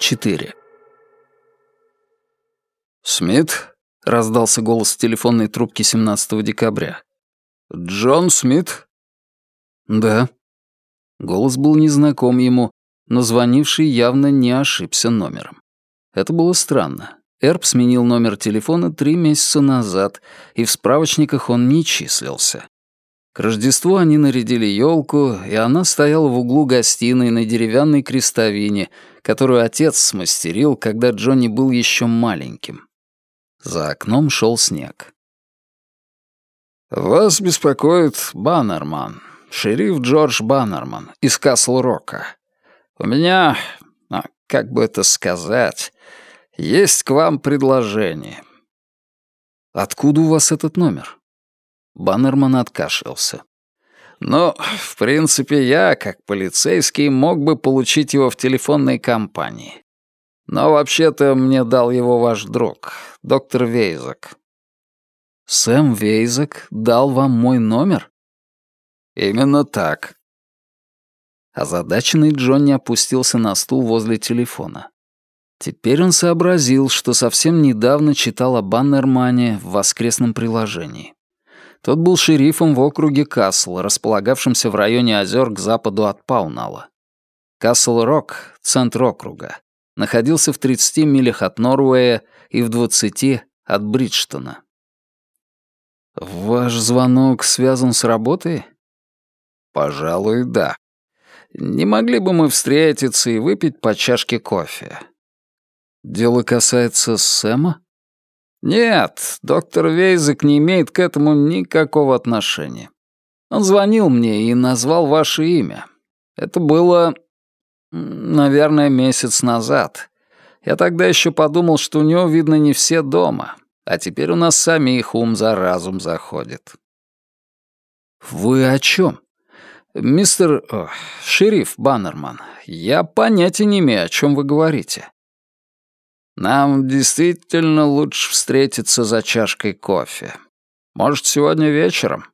4. «Смит?» — раздался голос в телефонной трубке 17 декабря. «Джон Смит?» «Да». Голос был незнаком ему, но звонивший явно не ошибся номером. Это было странно. Эрб сменил номер телефона три месяца назад, и в справочниках он не числился. К Рождеству они нарядили елку, и она стояла в углу гостиной на деревянной крестовине, которую отец смастерил, когда Джонни был еще маленьким. За окном шел снег. «Вас беспокоит Баннерман, шериф Джордж Баннерман из Касл-Рока. У меня, а, как бы это сказать, есть к вам предложение». «Откуда у вас этот номер?» Баннерман откашлялся. «Ну, в принципе, я, как полицейский, мог бы получить его в телефонной компании. Но вообще-то мне дал его ваш друг, доктор Вейзак». «Сэм Вейзак дал вам мой номер?» «Именно так». Озадаченный Джонни опустился на стул возле телефона. Теперь он сообразил, что совсем недавно читал о Баннермане в воскресном приложении. Тот был шерифом в округе Касл, располагавшемся в районе озер к западу от Паунала. Касл-Рок, центр округа, находился в 30 милях от Норвея и в 20 от Бриджтона. «Ваш звонок связан с работой?» «Пожалуй, да. Не могли бы мы встретиться и выпить по чашке кофе?» «Дело касается Сэма?» «Нет, доктор Вейзек не имеет к этому никакого отношения. Он звонил мне и назвал ваше имя. Это было, наверное, месяц назад. Я тогда еще подумал, что у него, видно, не все дома, а теперь у нас самих ум за разум заходит». «Вы о чем? «Мистер... О, шериф Баннерман, я понятия не имею, о чем вы говорите. Нам действительно лучше встретиться за чашкой кофе. Может, сегодня вечером?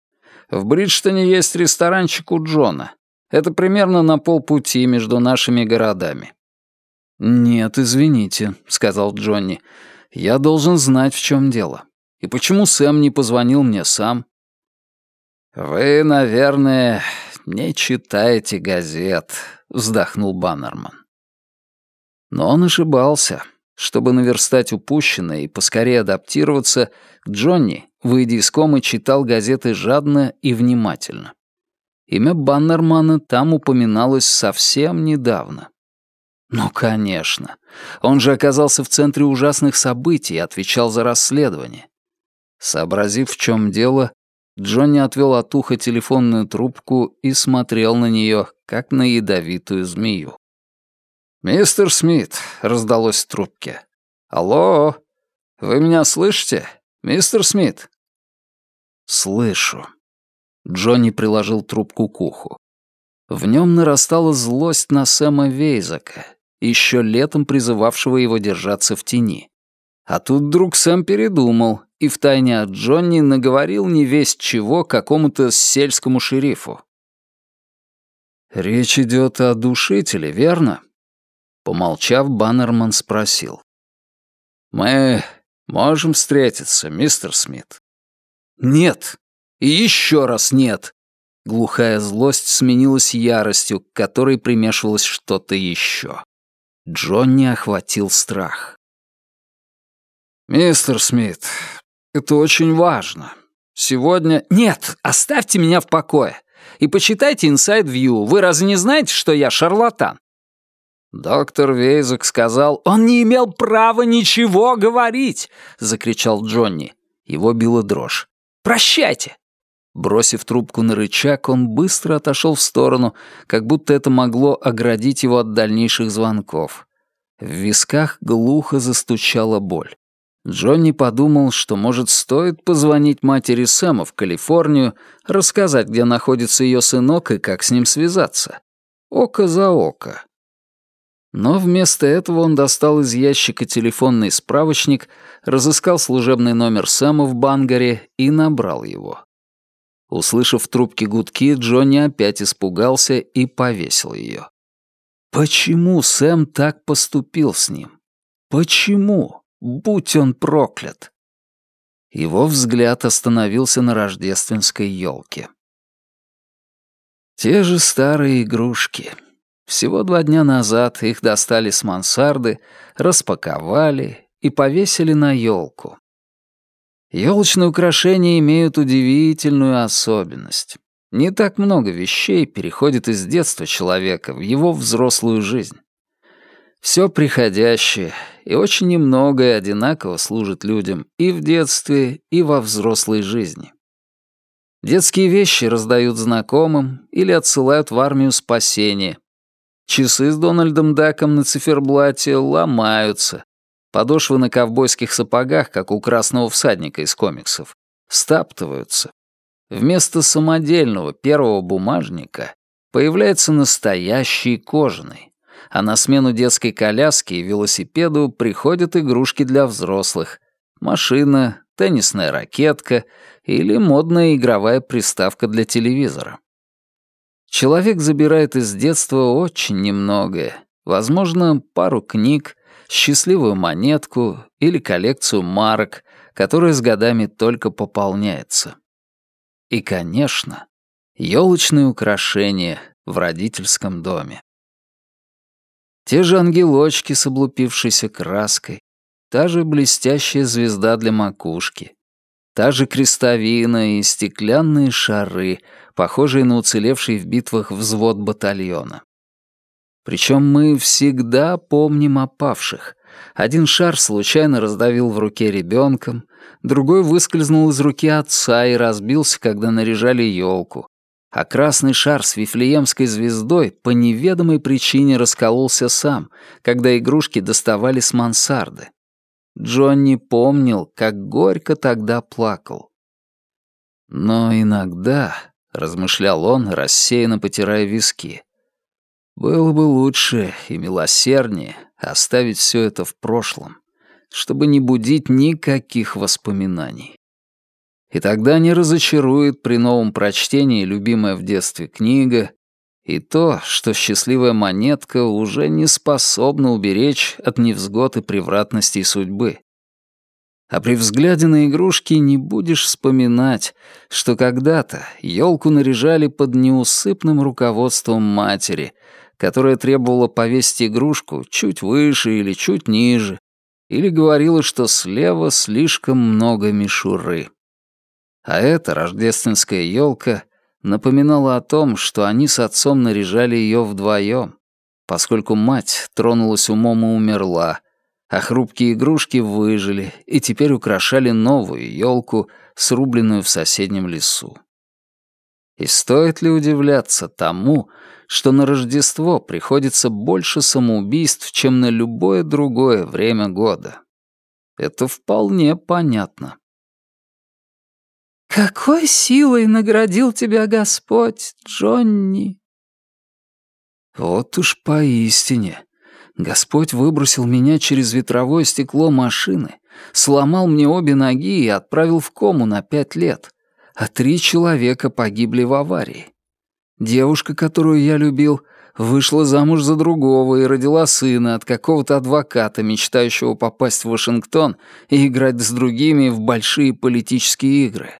В Бриджтоне есть ресторанчик у Джона. Это примерно на полпути между нашими городами». «Нет, извините», — сказал Джонни. «Я должен знать, в чем дело. И почему Сэм не позвонил мне сам?» «Вы, наверное, не читаете газет», — вздохнул Баннерман. Но он ошибался. Чтобы наверстать упущенное и поскорее адаптироваться, Джонни, выйдя из комы, читал газеты жадно и внимательно. Имя Баннермана там упоминалось совсем недавно. Ну, конечно. Он же оказался в центре ужасных событий и отвечал за расследование. Сообразив, в чем дело, Джонни отвел от уха телефонную трубку и смотрел на нее, как на ядовитую змею. «Мистер Смит», — раздалось в трубке. «Алло, вы меня слышите, мистер Смит?» «Слышу». Джонни приложил трубку к уху. В нем нарастала злость на Сэма Вейзака, еще летом призывавшего его держаться в тени. А тут вдруг Сэм передумал и втайне от Джонни наговорил не весть чего какому-то сельскому шерифу. «Речь идет о душителе, верно?» Помолчав, Баннерман спросил. «Мы можем встретиться, мистер Смит?» «Нет. И еще раз нет». Глухая злость сменилась яростью, к которой примешивалось что-то еще. Джонни охватил страх. «Мистер Смит, это очень важно. Сегодня...» «Нет, оставьте меня в покое. И почитайте Inside View. Вы разве не знаете, что я шарлатан? Доктор Вейзек сказал, «Он не имел права ничего говорить!» — закричал Джонни. Его била дрожь. «Прощайте!» Бросив трубку на рычаг, он быстро отошел в сторону, как будто это могло оградить его от дальнейших звонков. В висках глухо застучала боль. Джонни подумал, что, может, стоит позвонить матери Сэма в Калифорнию, рассказать, где находится ее сынок и как с ним связаться. Око за око. Но вместо этого он достал из ящика телефонный справочник, разыскал служебный номер Сэма в Бангаре и набрал его. Услышав в трубке гудки, Джонни опять испугался и повесил ее. Почему Сэм так поступил с ним? Почему? Будь он проклят! Его взгляд остановился на рождественской елке. Те же старые игрушки. Всего два дня назад их достали с мансарды, распаковали и повесили на елку. Елочные украшения имеют удивительную особенность. Не так много вещей переходит из детства человека в его взрослую жизнь. Все приходящее и очень немногое одинаково служит людям и в детстве, и во взрослой жизни. Детские вещи раздают знакомым или отсылают в армию спасения. Часы с Дональдом Даком на циферблате ломаются. Подошвы на ковбойских сапогах, как у красного всадника из комиксов, стаптываются. Вместо самодельного первого бумажника появляется настоящий кожаный, а на смену детской коляске и велосипеду приходят игрушки для взрослых. Машина, теннисная ракетка или модная игровая приставка для телевизора. Человек забирает из детства очень немногое. Возможно, пару книг, счастливую монетку или коллекцию марок, которая с годами только пополняется. И, конечно, елочные украшения в родительском доме. Те же ангелочки с облупившейся краской, та же блестящая звезда для макушки, та же крестовина и стеклянные шары, похожие на уцелевший в битвах взвод батальона. Причем мы всегда помним о павших. Один шар случайно раздавил в руке ребенком, другой выскользнул из руки отца и разбился, когда наряжали елку, а красный шар с вифлеемской звездой по неведомой причине раскололся сам, когда игрушки доставали с мансарды. Джонни помнил, как горько тогда плакал. Но иногда, — размышлял он, рассеянно потирая виски, — было бы лучше и милосерднее оставить все это в прошлом, чтобы не будить никаких воспоминаний. И тогда не разочарует при новом прочтении любимая в детстве книга и то, что счастливая монетка уже не способна уберечь от невзгод и превратностей судьбы. А при взгляде на игрушки не будешь вспоминать, что когда-то елку наряжали под неусыпным руководством матери, которая требовала повесить игрушку чуть выше или чуть ниже, или говорила, что слева слишком много мишуры. А эта рождественская елка напоминала о том, что они с отцом наряжали ее вдвоем, поскольку мать тронулась умом и умерла, а хрупкие игрушки выжили и теперь украшали новую елку, срубленную в соседнем лесу. И стоит ли удивляться тому, что на Рождество приходится больше самоубийств, чем на любое другое время года? Это вполне понятно. «Какой силой наградил тебя Господь, Джонни?» Вот уж поистине. Господь выбросил меня через ветровое стекло машины, сломал мне обе ноги и отправил в кому на пять лет, а три человека погибли в аварии. Девушка, которую я любил, вышла замуж за другого и родила сына от какого-то адвоката, мечтающего попасть в Вашингтон и играть с другими в большие политические игры.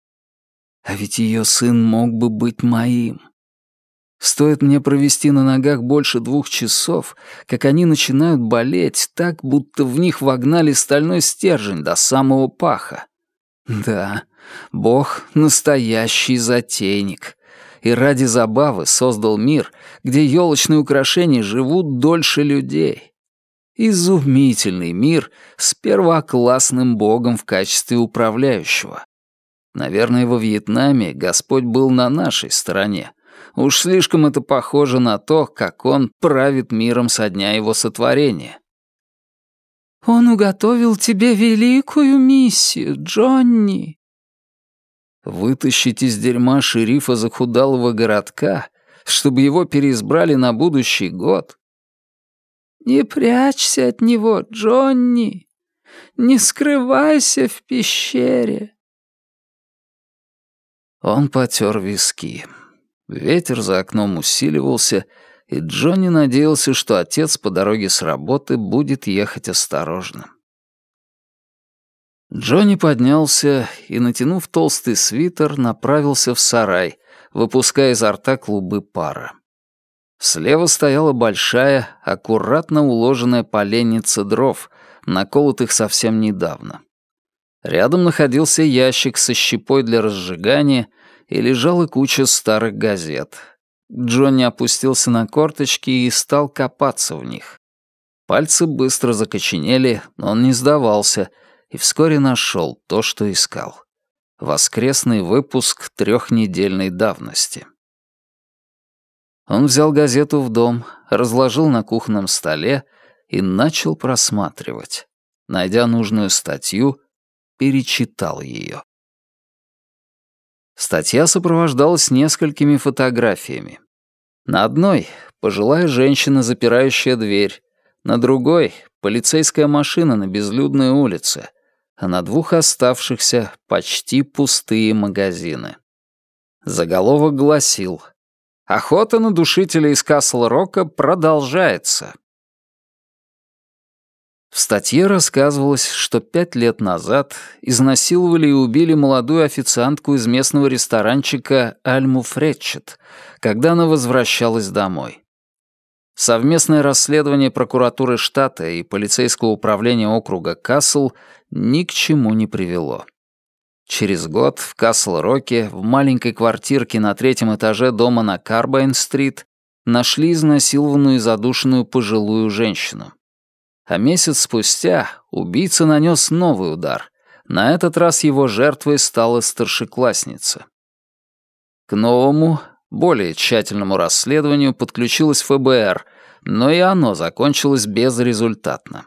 А ведь ее сын мог бы быть моим. Стоит мне провести на ногах больше двух часов, как они начинают болеть так, будто в них вогнали стальной стержень до самого паха. Да, Бог — настоящий затейник. И ради забавы создал мир, где елочные украшения живут дольше людей. Изумительный мир с первоклассным богом в качестве управляющего. Наверное, во Вьетнаме Господь был на нашей стороне. Уж слишком это похоже на то, как Он правит миром со дня его сотворения. «Он уготовил тебе великую миссию, Джонни!» Вытащить из дерьма шерифа захудалого городка, чтобы его переизбрали на будущий год? «Не прячься от него, Джонни! Не скрывайся в пещере!» Он потер виски. Ветер за окном усиливался, и Джонни надеялся, что отец по дороге с работы будет ехать осторожно. Джонни поднялся и, натянув толстый свитер, направился в сарай, выпуская изо рта клубы пара. Слева стояла большая, аккуратно уложенная поленница дров, наколотых совсем недавно. Рядом находился ящик со щепой для разжигания и лежала куча старых газет. Джонни опустился на корточки и стал копаться в них. Пальцы быстро закоченели, но он не сдавался — и вскоре нашел то, что искал. Воскресный выпуск трехнедельной давности. Он взял газету в дом, разложил на кухонном столе и начал просматривать. Найдя нужную статью, перечитал ее. Статья сопровождалась несколькими фотографиями. На одной — пожилая женщина, запирающая дверь, на другой — полицейская машина на безлюдной улице, а на двух оставшихся почти пустые магазины. Заголовок гласил «Охота на душителя из Касл-Рока продолжается». В статье рассказывалось, что пять лет назад изнасиловали и убили молодую официантку из местного ресторанчика Альму Фретчет, когда она возвращалась домой. Совместное расследование прокуратуры штата и полицейского управления округа Касл ни к чему не привело. Через год в Касл-Роке, в маленькой квартирке на третьем этаже дома на Карбайн-стрит, нашли изнасилованную и задушенную пожилую женщину. А месяц спустя убийца нанес новый удар. На этот раз его жертвой стала старшеклассница. К новому, более тщательному расследованию подключилось ФБР, но и оно закончилось безрезультатно.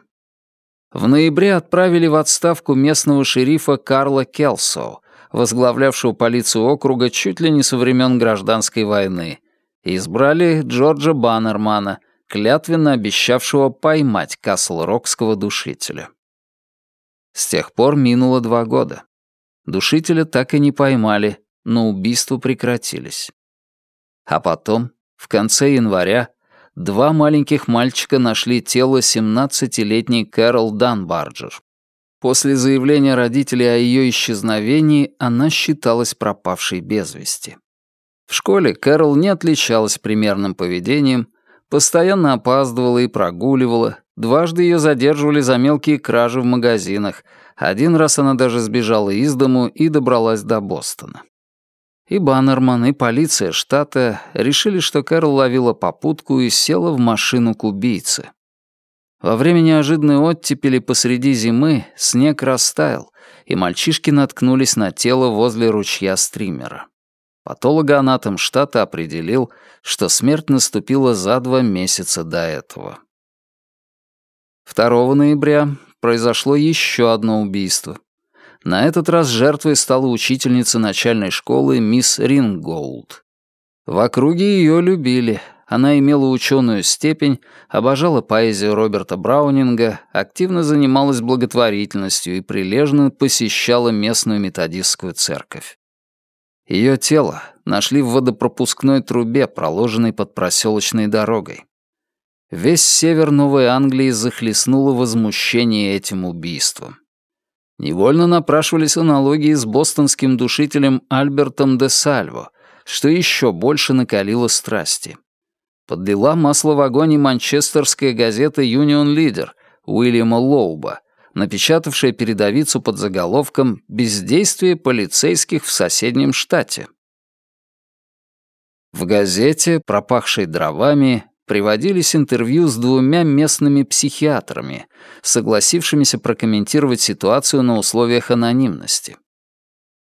В ноябре отправили в отставку местного шерифа Карла Келсо, возглавлявшего полицию округа чуть ли не со времен гражданской войны, и избрали Джорджа Баннермана, клятвенно обещавшего поймать Касл-Рокского душителя. С тех пор минуло два года. Душителя так и не поймали, но убийства прекратились. А потом, в конце января, два маленьких мальчика нашли тело 17-летней Кэрол Данбарджер. После заявления родителей о ее исчезновении она считалась пропавшей без вести. В школе Кэрол не отличалась примерным поведением, постоянно опаздывала и прогуливала, дважды ее задерживали за мелкие кражи в магазинах, один раз она даже сбежала из дому и добралась до Бостона. И Баннерман, и полиция штата решили, что Кэрол ловила попутку и села в машину к убийце. Во время неожиданной оттепели посреди зимы снег растаял, и мальчишки наткнулись на тело возле ручья стримера. Патологоанатом штата определил, что смерть наступила за два месяца до этого. 2 ноября произошло еще одно убийство. На этот раз жертвой стала учительница начальной школы мисс Ринголд. В округе ее любили. Она имела ученую степень, обожала поэзию Роберта Браунинга, активно занималась благотворительностью и прилежно посещала местную методистскую церковь. Ее тело нашли в водопропускной трубе, проложенной под проселочной дорогой. Весь север Новой Англии захлестнуло возмущение этим убийством. Невольно напрашивались аналогии с бостонским душителем Альбертом де Сальво, что еще больше накалило страсти. Подлила масло в огонь и манчестерская газета «Юнион Лидер» Уильяма Лоуба, напечатавшая передовицу под заголовком «Бездействие полицейских в соседнем штате». В газете, пропахшей дровами, приводились интервью с двумя местными психиатрами, согласившимися прокомментировать ситуацию на условиях анонимности.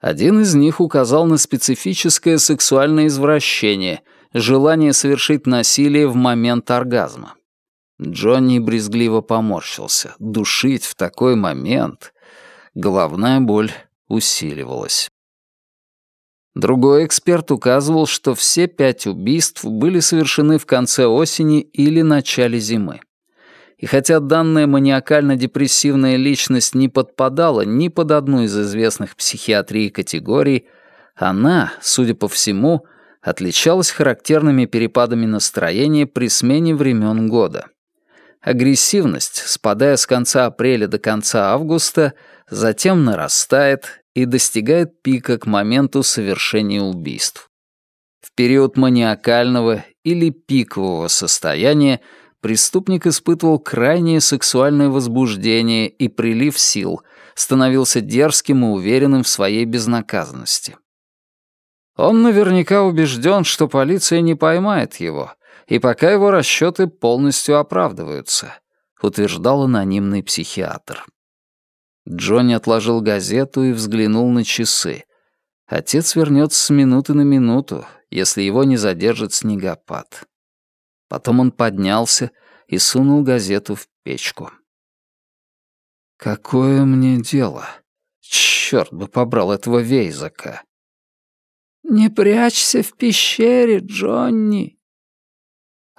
Один из них указал на специфическое сексуальное извращение, желание совершить насилие в момент оргазма. Джонни брезгливо поморщился. Душить в такой момент... Головная боль усиливалась. Другой эксперт указывал, что все пять убийств были совершены в конце осени или начале зимы. И хотя данная маниакально-депрессивная личность не подпадала ни под одну из известных психиатрии категорий, она, судя по всему, отличалась характерными перепадами настроения при смене времен года. Агрессивность, спадая с конца апреля до конца августа, затем нарастает и достигает пика к моменту совершения убийств. В период маниакального или пикового состояния преступник испытывал крайнее сексуальное возбуждение и прилив сил, становился дерзким и уверенным в своей безнаказанности. Он наверняка убежден, что полиция не поймает его, и пока его расчеты полностью оправдываются, утверждал анонимный психиатр. Джонни отложил газету и взглянул на часы. Отец вернется с минуты на минуту, если его не задержит снегопад. Потом он поднялся и сунул газету в печку. «Какое мне дело? Чёрт бы побрал этого Вейзака!» «Не прячься в пещере, Джонни!»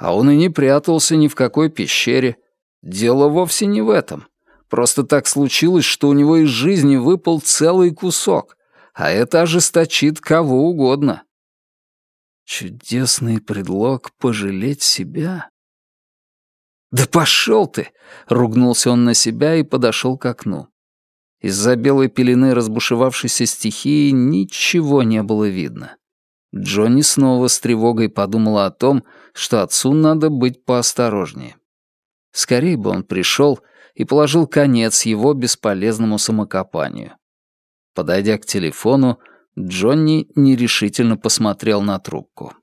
А он и не прятался ни в какой пещере. Дело вовсе не в этом. Просто так случилось, что у него из жизни выпал целый кусок, а это ожесточит кого угодно. Чудесный предлог пожалеть себя. «Да пошел ты!» — ругнулся он на себя и подошел к окну. Из-за белой пелены разбушевавшейся стихии ничего не было видно. Джонни снова с тревогой подумала о том, что отцу надо быть поосторожнее. Скорее бы он пришел и положил конец его бесполезному самокопанию. Подойдя к телефону, Джонни нерешительно посмотрел на трубку.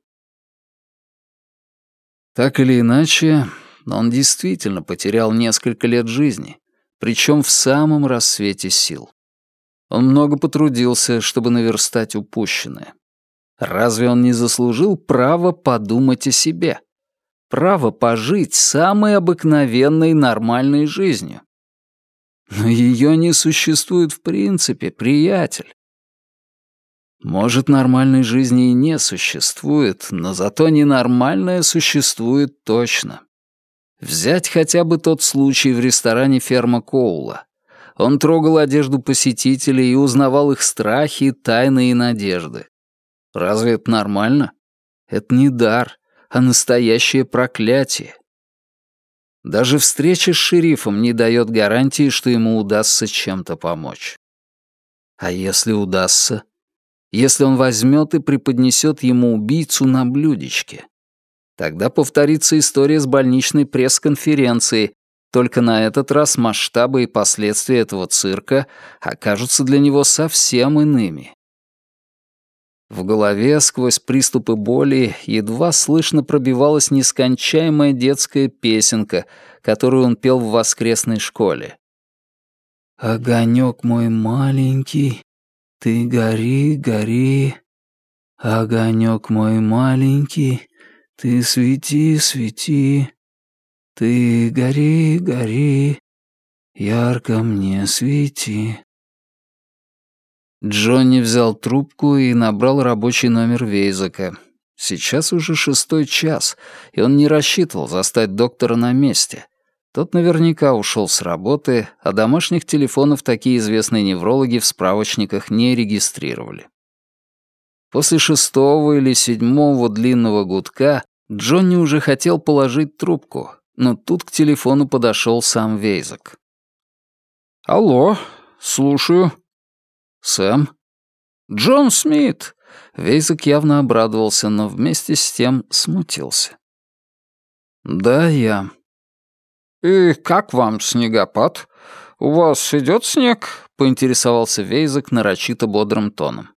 Так или иначе, он действительно потерял несколько лет жизни, причем в самом рассвете сил. Он много потрудился, чтобы наверстать упущенное. Разве он не заслужил право подумать о себе? Право пожить самой обыкновенной нормальной жизнью? Но ее не существует в принципе, приятель. Может, нормальной жизни и не существует, но зато ненормальное существует точно. Взять хотя бы тот случай в ресторане «Ферма Коула». Он трогал одежду посетителей и узнавал их страхи, тайны и надежды. Разве это нормально? Это не дар, а настоящее проклятие. Даже встреча с шерифом не дает гарантии, что ему удастся чем-то помочь. А если удастся? если он возьмет и преподнесет ему убийцу на блюдечке. Тогда повторится история с больничной пресс-конференцией, только на этот раз масштабы и последствия этого цирка окажутся для него совсем иными. В голове сквозь приступы боли едва слышно пробивалась нескончаемая детская песенка, которую он пел в воскресной школе. «Огонек мой маленький, ты гори, гори, огонек мой маленький, ты свети, свети. Ты гори, гори, ярко мне свети. Джонни взял трубку и набрал рабочий номер Вейзака. Сейчас уже шестой час, и он не рассчитывал застать доктора на месте — тот наверняка ушел с работы, а домашних телефонов такие известные неврологи в справочниках не регистрировали. После шестого или седьмого длинного гудка Джонни уже хотел положить трубку, но тут к телефону подошел сам Вейзак. «Алло, слушаю». «Сэм?» «Джон Смит!» Вейзак явно обрадовался, но вместе с тем смутился. «Да, я. «И как вам снегопад? У вас идет снег?» — поинтересовался Вейзак нарочито бодрым тоном.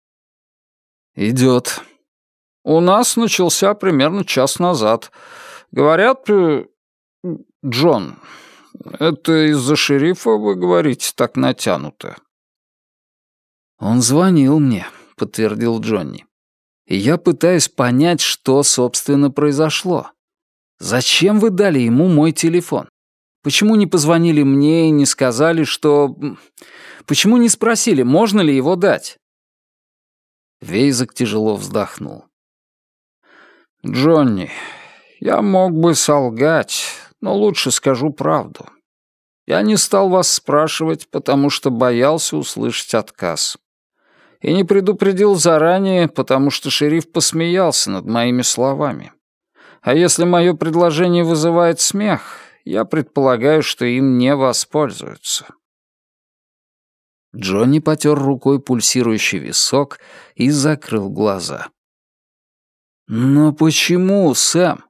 «Идет». «У нас начался примерно час назад. Говорят, э, Джон, это из-за шерифа, вы говорите, так натянуто?» «Он звонил мне», — подтвердил Джонни. «И я пытаюсь понять, что, собственно, произошло. Зачем вы дали ему мой телефон? Почему не позвонили мне и не сказали, что... Почему не спросили, можно ли его дать?» Вейзак тяжело вздохнул. «Джонни, я мог бы солгать, но лучше скажу правду. Я не стал вас спрашивать, потому что боялся услышать отказ. И не предупредил заранее, потому что шериф посмеялся над моими словами. А если мое предложение вызывает смех, я предполагаю, что им не воспользуются. Джонни потер рукой пульсирующий висок и закрыл глаза. «Но почему, Сэм?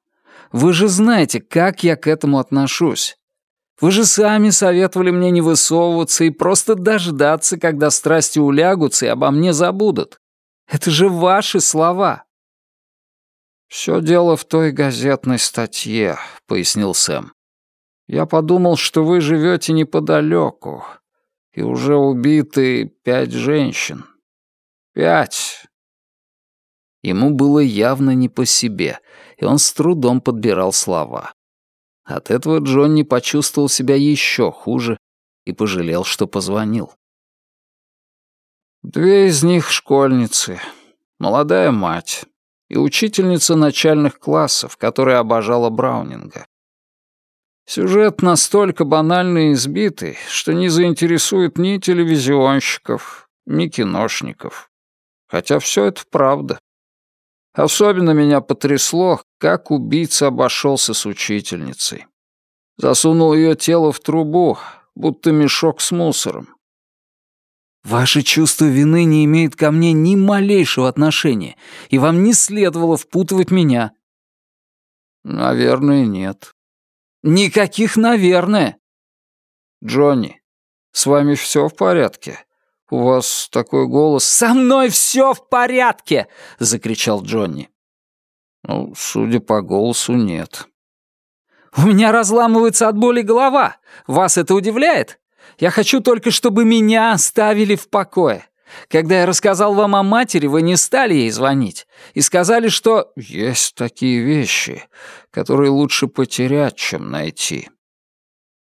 Вы же знаете, как я к этому отношусь. Вы же сами советовали мне не высовываться и просто дождаться, когда страсти улягутся и обо мне забудут. Это же ваши слова». «Все дело в той газетной статье», — пояснил Сэм. «Я подумал, что вы живете неподалеку, и уже убиты пять женщин. Пять. Ему было явно не по себе, и он с трудом подбирал слова. От этого Джонни почувствовал себя еще хуже и пожалел, что позвонил. Две из них школьницы, молодая мать и учительница начальных классов, которая обожала Браунинга. Сюжет настолько банальный и избитый, что не заинтересует ни телевизионщиков, ни киношников. Хотя все это правда. Особенно меня потрясло, как убийца обошелся с учительницей. Засунул ее тело в трубу, будто мешок с мусором. Ваше чувство вины не имеет ко мне ни малейшего отношения, и вам не следовало впутывать меня. Наверное, нет. Никаких «наверное». Джонни, с вами все в порядке? У вас такой голос. Со мной все в порядке! закричал Джонни. Ну, судя по голосу, нет. У меня разламывается от боли голова. Вас это удивляет? Я хочу только, чтобы меня оставили в покое. Когда я рассказал вам о матери, вы не стали ей звонить и сказали, что есть такие вещи, которые лучше потерять, чем найти.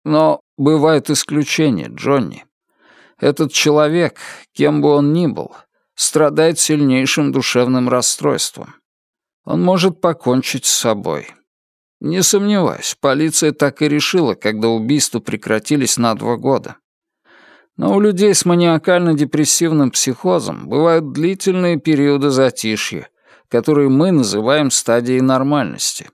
Но бывают исключения, Джонни. Этот человек, кем бы он ни был, страдает сильнейшим душевным расстройством. Он может покончить с собой. Не сомневаюсь, полиция так и решила, когда убийства прекратились на два года. Но у людей с маниакально-депрессивным психозом бывают длительные периоды затишья, которые мы называем стадией нормальности.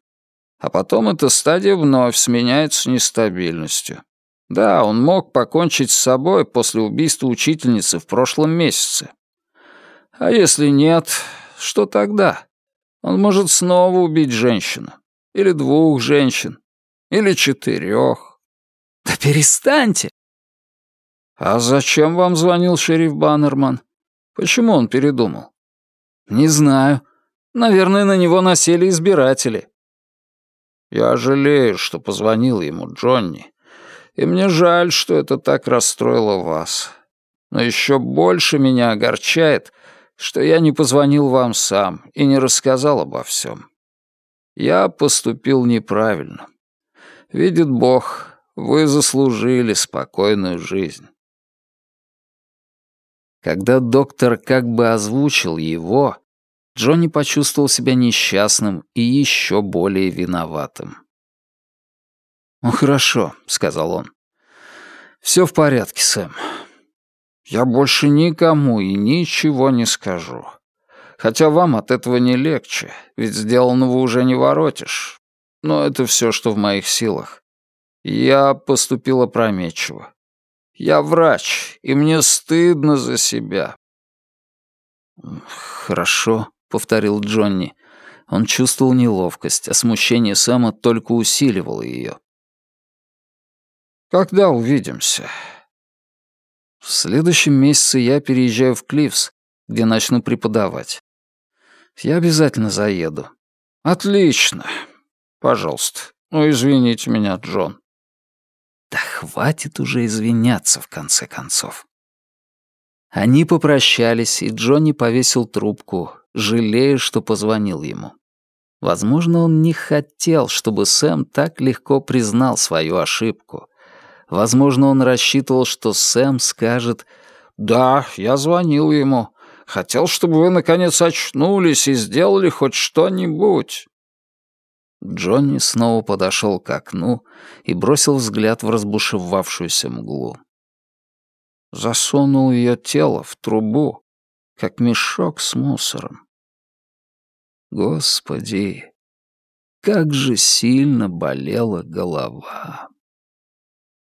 А потом эта стадия вновь сменяется нестабильностью. Да, он мог покончить с собой после убийства учительницы в прошлом месяце. А если нет, что тогда? Он может снова убить женщину. Или двух женщин. Или четырех. Да перестаньте! «А зачем вам звонил шериф Баннерман? Почему он передумал?» «Не знаю. Наверное, на него насели избиратели». «Я жалею, что позвонил ему Джонни. И мне жаль, что это так расстроило вас. Но еще больше меня огорчает, что я не позвонил вам сам и не рассказал обо всем. Я поступил неправильно. Видит Бог, вы заслужили спокойную жизнь. Когда доктор как бы озвучил его, Джонни почувствовал себя несчастным и еще более виноватым. «Ну хорошо», — сказал он. «Все в порядке, Сэм. Я больше никому и ничего не скажу. Хотя вам от этого не легче, ведь сделанного уже не воротишь. Но это все, что в моих силах. Я поступил опрометчиво. Я врач, и мне стыдно за себя». «Хорошо», — повторил Джонни. Он чувствовал неловкость, а смущение Сэма только усиливало ее. «Когда увидимся?» «В следующем месяце я переезжаю в Клифс, где начну преподавать. Я обязательно заеду». «Отлично. Пожалуйста. Ну, извините меня, Джон. Да хватит уже извиняться, в конце концов. Они попрощались, и Джонни повесил трубку, жалея, что позвонил ему. Возможно, он не хотел, чтобы Сэм так легко признал свою ошибку. Возможно, он рассчитывал, что Сэм скажет «Да, я звонил ему. Хотел, чтобы вы, наконец, очнулись и сделали хоть что-нибудь». Джонни снова подошел к окну и бросил взгляд в разбушевавшуюся мглу. Засунул ее тело в трубу. как мешок с мусором. Господи, как же сильно болела голова.